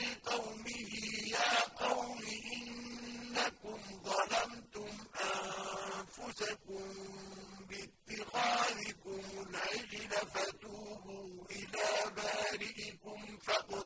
لقومه يا قوم إنكم ظلمتم أنفسكم باتخاذكم العجل فتوبوا إلى بارئكم فاقتلوا